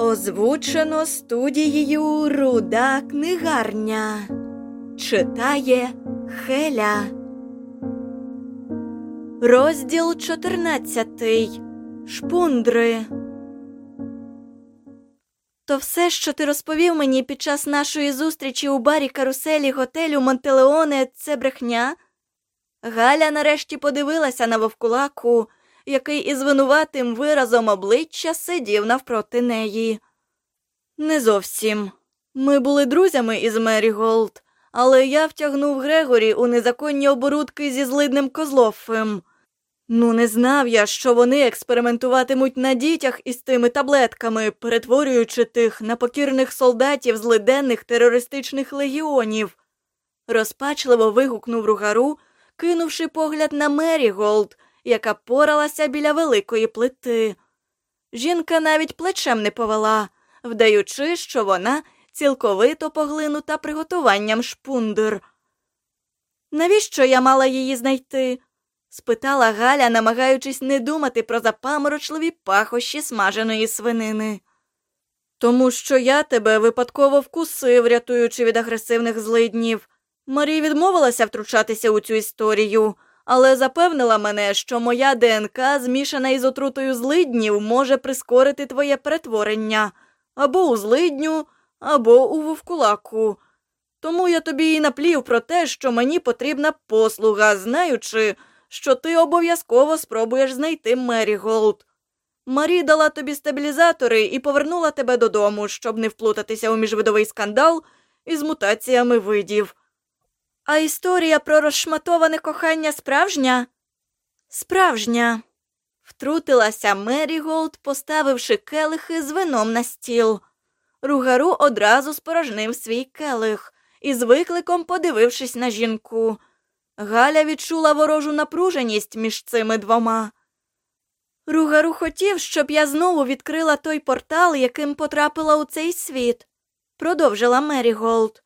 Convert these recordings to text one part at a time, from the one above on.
Озвучено студією Руда книгарня. Читає Хеля. Розділ 14. Шпундри. То все, що ти розповів мені під час нашої зустрічі у барі каруселі готелю Монтелеоне, це брехня? Галя нарешті подивилася на вовкулаку, який із винуватим виразом обличчя сидів навпроти неї. Не зовсім. Ми були друзями із Мері Голд, але я втягнув Грегорі у незаконні оборудки зі злиднем Козлоффем. Ну, не знав я, що вони експериментуватимуть на дітях із тими таблетками, перетворюючи тих на покірних солдатів злиденних терористичних легіонів. Розпачливо вигукнув ругару, кинувши погляд на Мері Голд, яка поралася біля великої плити. Жінка навіть плечем не повела, вдаючи, що вона цілковито поглинута приготуванням шпундер. Навіщо я мала її знайти? спитала Галя, намагаючись не думати про запаморочливі пахощі смаженої свинини. Тому що я тебе випадково вкусив, рятуючи від агресивних злиднів. Мері відмовилася втручатися у цю історію, але запевнила мене, що моя ДНК, змішана із отрутою злиднів, може прискорити твоє перетворення або у злидню, або у вовкулаку. Тому я тобі і наплів про те, що мені потрібна послуга, знаючи, що ти обов'язково спробуєш знайти Мері Голд. Мері дала тобі стабілізатори і повернула тебе додому, щоб не вплутатися у міжвидовий скандал із мутаціями видів. А історія про розшматоване кохання справжня? Справжня. Втрутилася Мері Голд, поставивши келихи з вином на стіл. Ругару одразу спорожнив свій келих і з викликом подивившись на жінку. Галя відчула ворожу напруженість між цими двома. Ругару хотів, щоб я знову відкрила той портал, яким потрапила у цей світ, продовжила Мері Голд.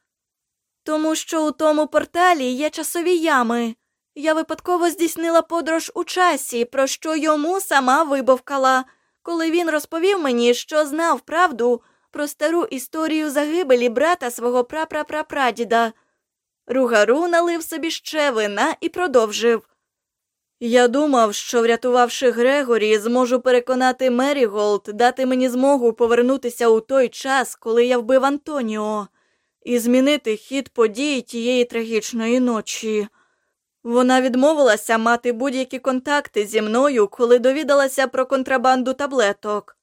Тому що у тому порталі є часові ями. Я випадково здійснила подорож у часі, про що йому сама вибовкала, коли він розповів мені, що знав правду про стару історію загибелі брата свого прапрапрапрадіда. Ругару налив собі ще вина і продовжив. Я думав, що, врятувавши Грегорі, зможу переконати Меріголд дати мені змогу повернутися у той час, коли я вбив Антоніо, і змінити хід подій тієї трагічної ночі. Вона відмовилася мати будь-які контакти зі мною, коли довідалася про контрабанду таблеток.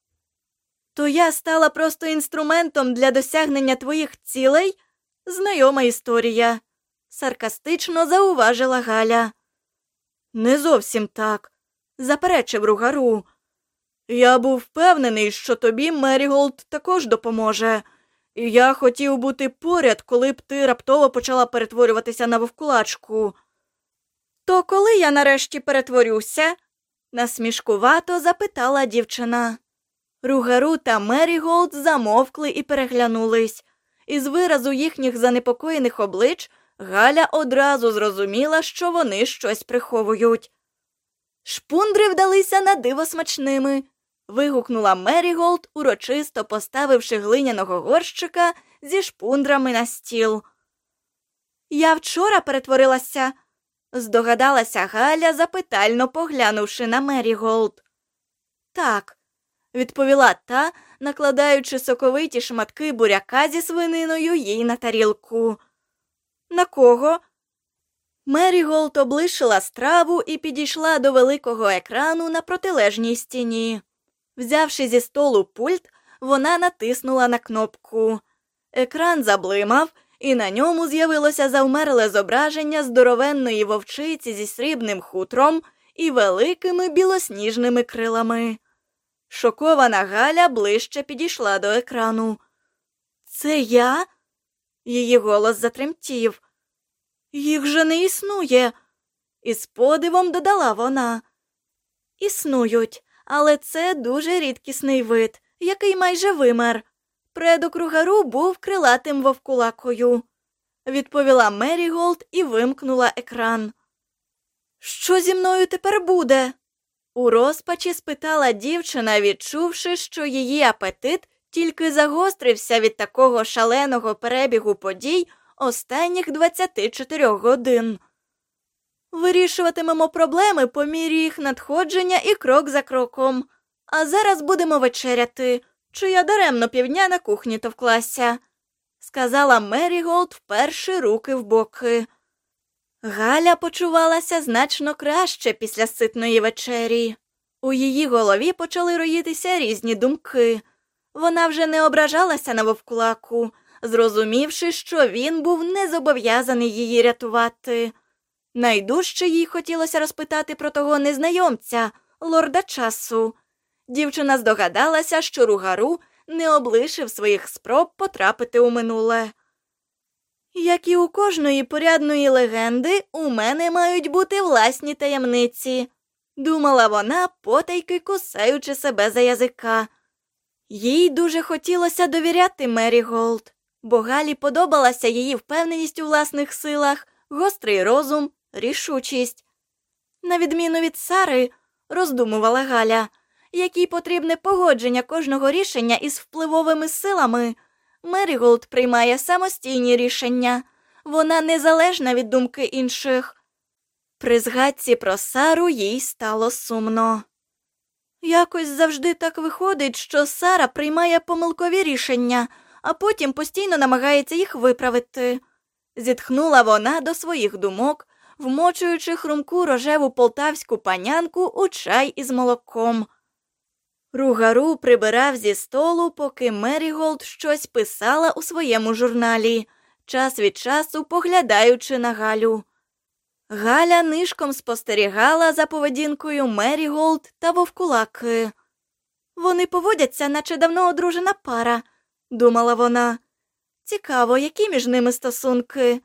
То я стала просто інструментом для досягнення твоїх цілей? Знайома історія, саркастично зауважила Галя. Не зовсім так, заперечив ругару. Я був впевнений, що тобі Меріголд також допоможе, я хотів бути поряд, коли б ти раптово почала перетворюватися на вовкулачку. То коли я нарешті перетворюся? насмішкувато запитала дівчина. Ругару та Меріголд замовкли і переглянулись. Із виразу їхніх занепокоєних облич Галя одразу зрозуміла, що вони щось приховують. Шпундри вдалися на диво смачними. Вигукнула Меріголд, урочисто поставивши глиняного горщика зі шпундрами на стіл. Я вчора перетворилася, здогадалася Галя, запитально поглянувши на Меріголд. Так, відповіла та, накладаючи соковиті шматки буряка зі свининою їй на тарілку. На кого? Мері Голд облишила страву і підійшла до великого екрану на протилежній стіні. Взявши зі столу пульт, вона натиснула на кнопку. Екран заблимав, і на ньому з'явилося завмерле зображення здоровенної вовчиці зі срібним хутром і великими білосніжними крилами. Шокована Галя ближче підійшла до екрану. Це я? Її голос затремтів. Їх же не існує. І з подивом додала вона. Існують, але це дуже рідкісний вид, який майже вимер. Предок Ругару був крилатим вовкулакою, відповіла Меріголд і вимкнула екран. Що зі мною тепер буде? У розпачі спитала дівчина, відчувши, що її апетит тільки загострився від такого шаленого перебігу подій останніх 24 годин. Вирішуватимемо проблеми по мірі їх надходження і крок за кроком. А зараз будемо вечеряти, чи я даремно півдня на кухні товклася, сказала Меріголд, вперши руки в боки. Галя почувалася значно краще після ситної вечері. У її голові почали роїтися різні думки. Вона вже не ображалася на вовкулаку, зрозумівши, що він був не зобов'язаний її рятувати. Найдужче їй хотілося розпитати про того незнайомця, лорда часу. Дівчина здогадалася, що ругару не облишив своїх спроб потрапити у минуле. Як і у кожної порядної легенди, у мене мають бути власні таємниці, думала вона, потайки кусаючи себе за язика. Їй дуже хотілося довіряти Мері Голд, бо Галі подобалася її впевненість у власних силах, гострий розум, рішучість. На відміну від Сари, роздумувала Галя, якій потрібне погодження кожного рішення із впливовими силами. Меріголд приймає самостійні рішення, вона незалежна від думки інших. При згадці про Сару їй стало сумно. Якось завжди так виходить, що Сара приймає помилкові рішення, а потім постійно намагається їх виправити. Зітхнула вона до своїх думок, вмочуючи хрумку рожеву полтавську панянку у чай із молоком. Ругару прибирав зі столу, поки Меріголд щось писала у своєму журналі, час від часу поглядаючи на Галю. Галя нишком спостерігала за поведінкою Меріголд та вовкулаки. Вони поводяться, наче давно одружена пара, думала вона. Цікаво, які між ними стосунки.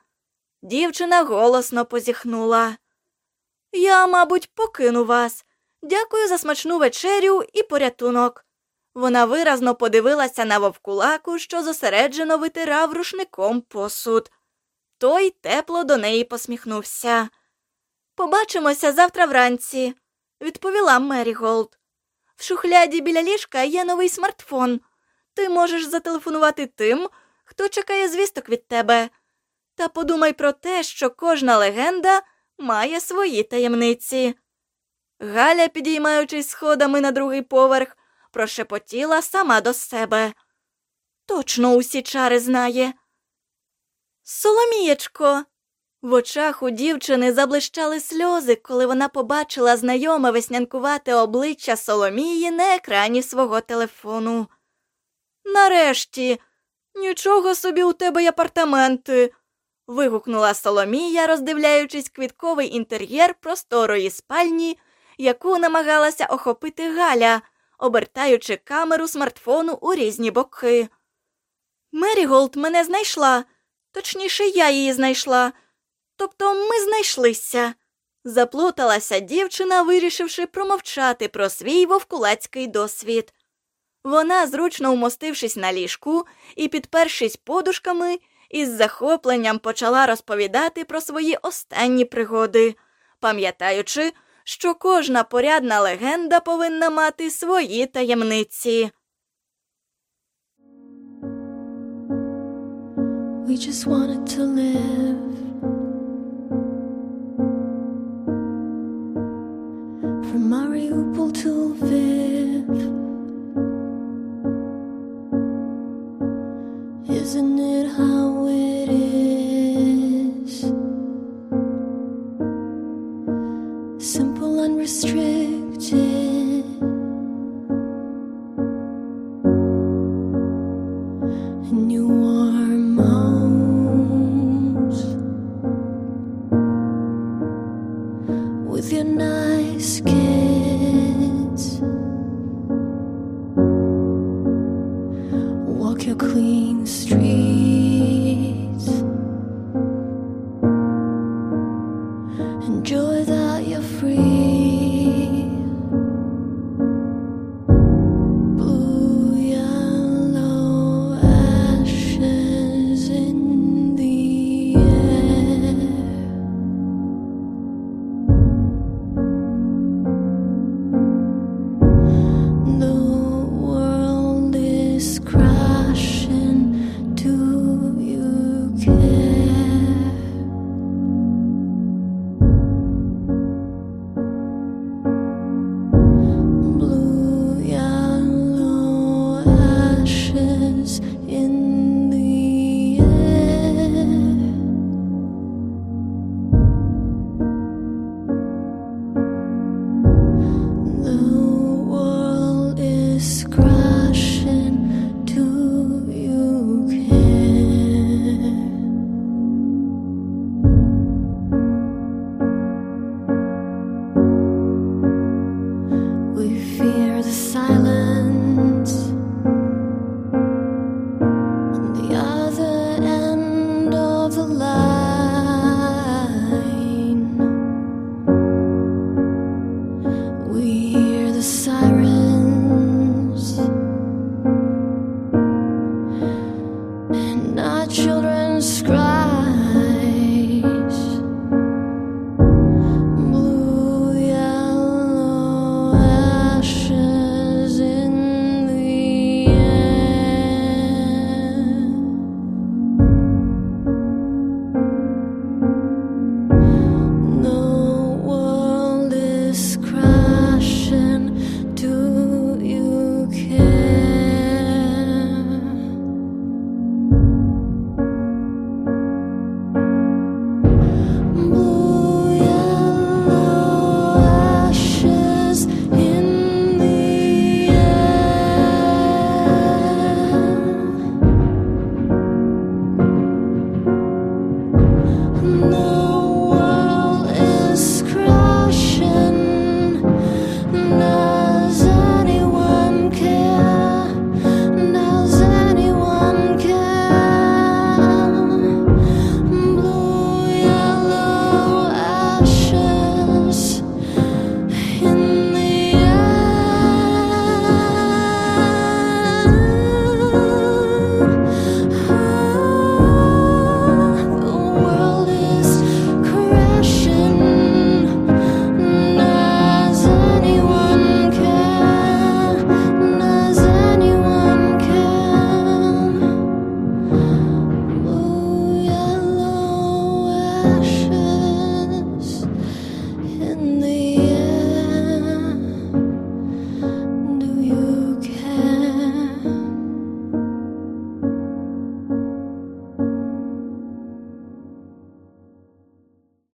Дівчина голосно позіхнула. Я, мабуть, покину вас. Дякую за смачну вечерю і порятунок. Вона виразно подивилася на вовкулаку, що зосереджено витирав рушником посуд. Той тепло до неї посміхнувся. Побачимося завтра вранці, відповіла Меріголд. В шухляді біля ліжка є новий смартфон. Ти можеш зателефонувати тим, хто чекає звісток від тебе. Та подумай про те, що кожна легенда має свої таємниці. Галя, підіймаючись сходами на другий поверх, прошепотіла сама до себе. Точно усі чари знає. Соломієчко. В очах у дівчини заблищали сльози, коли вона побачила знайоме веснянкувате обличчя Соломії на екрані свого телефону. Нарешті, нічого собі у тебе й апартаменти. Вигукнула Соломія, роздивляючись квітковий інтер'єр просторої спальні, яку намагалася охопити Галя, обертаючи камеру смартфону у різні боки. Меріголд мене знайшла, точніше, я її знайшла. Тобто ми знайшлися. Заплуталася дівчина, вирішивши промовчати про свій вовкулацький досвід. Вона, зручно вмостившись на ліжку і підпершись подушками, із захопленням почала розповідати про свої останні пригоди, пам'ятаючи, що кожна порядна легенда повинна мати свої таємниці. We just wanted to live. From Mariupol to Lviv. Isn't it how your clean street.